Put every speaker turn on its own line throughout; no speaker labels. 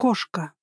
Кошка.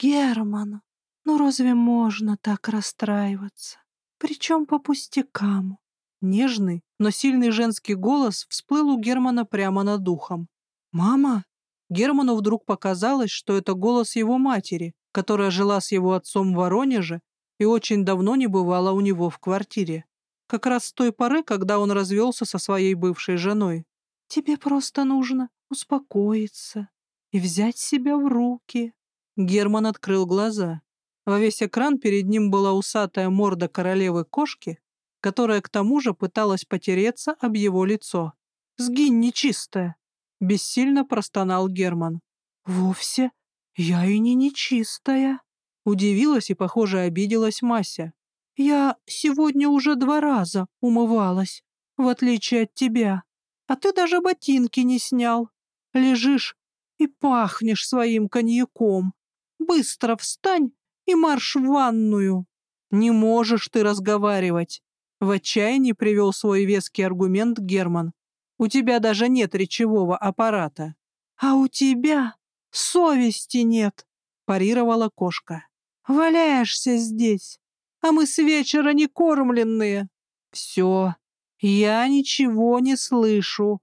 Герман, ну разве можно так расстраиваться? Причем по пустякам. Нежный, но сильный женский голос всплыл у Германа прямо над духом. «Мама?» Герману вдруг показалось, что это голос его матери, которая жила с его отцом в Воронеже и очень давно не бывала у него в квартире. Как раз с той поры, когда он развелся со своей бывшей женой. «Тебе просто нужно успокоиться и взять себя в руки». Герман открыл глаза. Во весь экран перед ним была усатая морда королевы кошки, которая к тому же пыталась потереться об его лицо. «Сгинь, нечистая!» — бессильно простонал Герман. «Вовсе я и не нечистая!» Удивилась и, похоже, обиделась Мася. «Я сегодня уже два раза умывалась, в отличие от тебя, а ты даже ботинки не снял. Лежишь и пахнешь своим коньяком. Быстро встань и марш в ванную. Не можешь ты разговаривать. В отчаянии привел свой веский аргумент Герман. У тебя даже нет речевого аппарата. А у тебя совести нет, парировала кошка. Валяешься здесь, а мы с вечера не кормленные. Все, я ничего не слышу.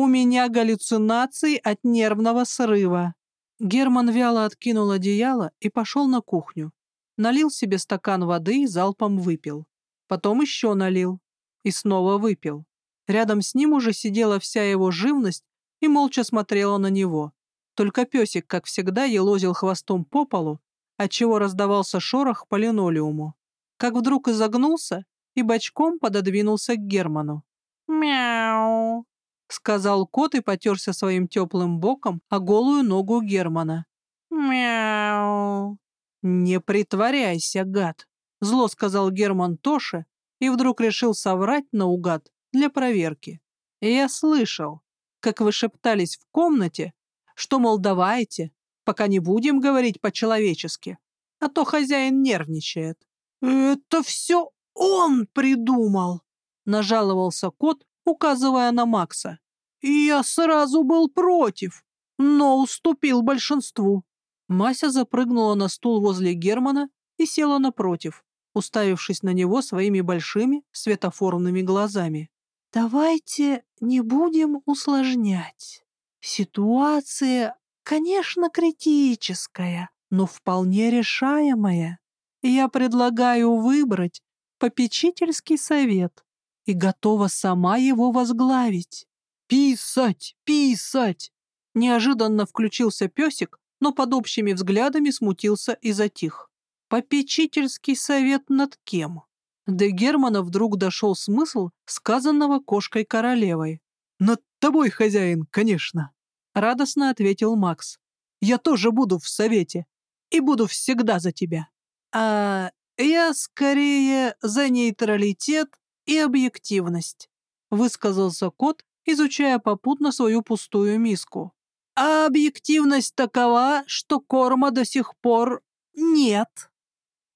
У меня галлюцинации от нервного срыва. Герман вяло откинул одеяло и пошел на кухню. Налил себе стакан воды и залпом выпил. Потом еще налил. И снова выпил. Рядом с ним уже сидела вся его живность и молча смотрела на него. Только песик, как всегда, елозил хвостом по полу, отчего раздавался шорох по линолеуму. Как вдруг изогнулся и бочком пододвинулся к Герману. «Мяу!» — сказал кот и потерся своим теплым боком о голую ногу Германа. «Мяу!» «Не притворяйся, гад!» — зло сказал Герман Тоше и вдруг решил соврать наугад для проверки. «Я слышал, как вы шептались в комнате, что, мол, давайте, пока не будем говорить по-человечески, а то хозяин нервничает». «Это все он придумал!» — нажаловался кот, указывая на Макса. «Я сразу был против, но уступил большинству». Мася запрыгнула на стул возле Германа и села напротив, уставившись на него своими большими светофорными глазами. «Давайте не будем усложнять. Ситуация, конечно, критическая, но вполне решаемая. Я предлагаю выбрать попечительский совет и готова сама его возглавить. «Писать! Писать!» Неожиданно включился песик, но под общими взглядами смутился и затих. Попечительский совет над кем? До Германа вдруг дошел смысл сказанного кошкой-королевой. «Над тобой, хозяин, конечно!» Радостно ответил Макс. «Я тоже буду в совете и буду всегда за тебя. А я скорее за нейтралитет и объективность», — высказался кот, изучая попутно свою пустую миску. «А объективность такова, что корма до сих пор нет».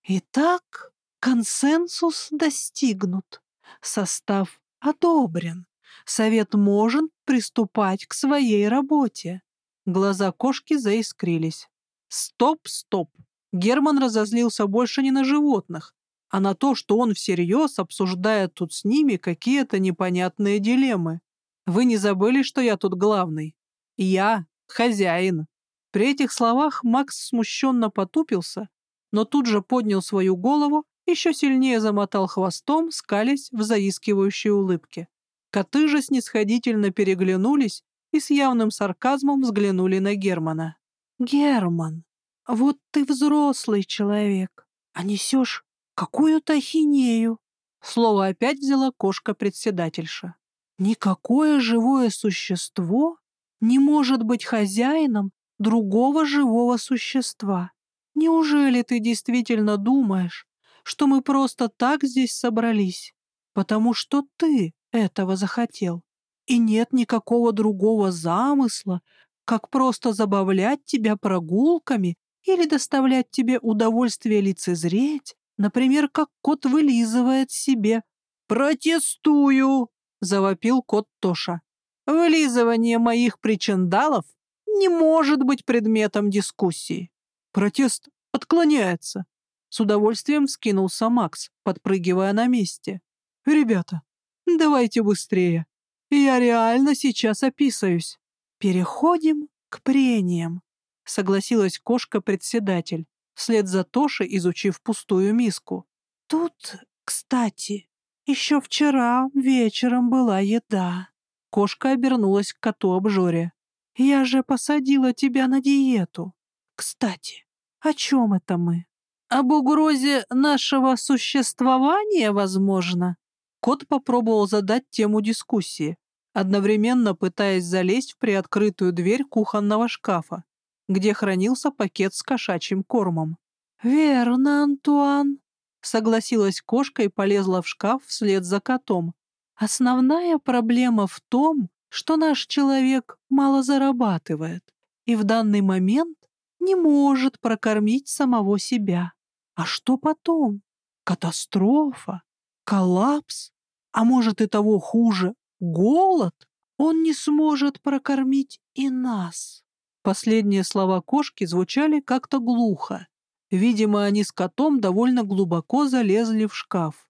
Итак, консенсус достигнут, состав одобрен, совет может приступать к своей работе. Глаза кошки заискрились. «Стоп, стоп!» Герман разозлился больше не на животных, а на то, что он всерьез обсуждает тут с ними какие-то непонятные дилеммы. Вы не забыли, что я тут главный? Я хозяин. При этих словах Макс смущенно потупился, но тут же поднял свою голову, еще сильнее замотал хвостом, скалясь в заискивающей улыбке. Коты же снисходительно переглянулись и с явным сарказмом взглянули на Германа. «Герман, вот ты взрослый человек, а несешь какую-то ахинею. Слово опять взяла кошка-председательша. Никакое живое существо не может быть хозяином другого живого существа. Неужели ты действительно думаешь, что мы просто так здесь собрались, потому что ты этого захотел? И нет никакого другого замысла, как просто забавлять тебя прогулками или доставлять тебе удовольствие лицезреть, например, как кот вылизывает себе. «Протестую!» — завопил кот Тоша. «Вылизывание моих причиндалов не может быть предметом дискуссии. Протест отклоняется. С удовольствием вскинулся Макс, подпрыгивая на месте. «Ребята, давайте быстрее. Я реально сейчас описаюсь. Переходим к прениям», — согласилась кошка-председатель, вслед за Тошей изучив пустую миску. «Тут, кстати, еще вчера вечером была еда». Кошка обернулась к коту-обжоре. «Я же посадила тебя на диету. Кстати, о чем это мы? Об угрозе нашего существования, возможно?» Кот попробовал задать тему дискуссии, одновременно пытаясь залезть в приоткрытую дверь кухонного шкафа, где хранился пакет с кошачьим кормом. «Верно, Антуан», — согласилась кошка и полезла в шкаф вслед за котом. «Основная проблема в том, что наш человек мало зарабатывает и в данный момент не может прокормить самого себя. А что потом? Катастрофа? Коллапс? А может и того хуже, голод? Он не сможет прокормить и нас. Последние слова кошки звучали как-то глухо. Видимо, они с котом довольно глубоко залезли в шкаф.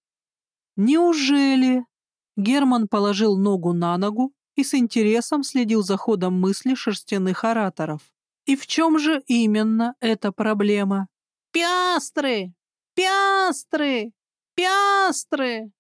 «Неужели?» Герман положил ногу на ногу и с интересом следил за ходом мысли шерстяных ораторов. И в чем же именно эта проблема? «Пиастры! Пиастры! Пиастры!»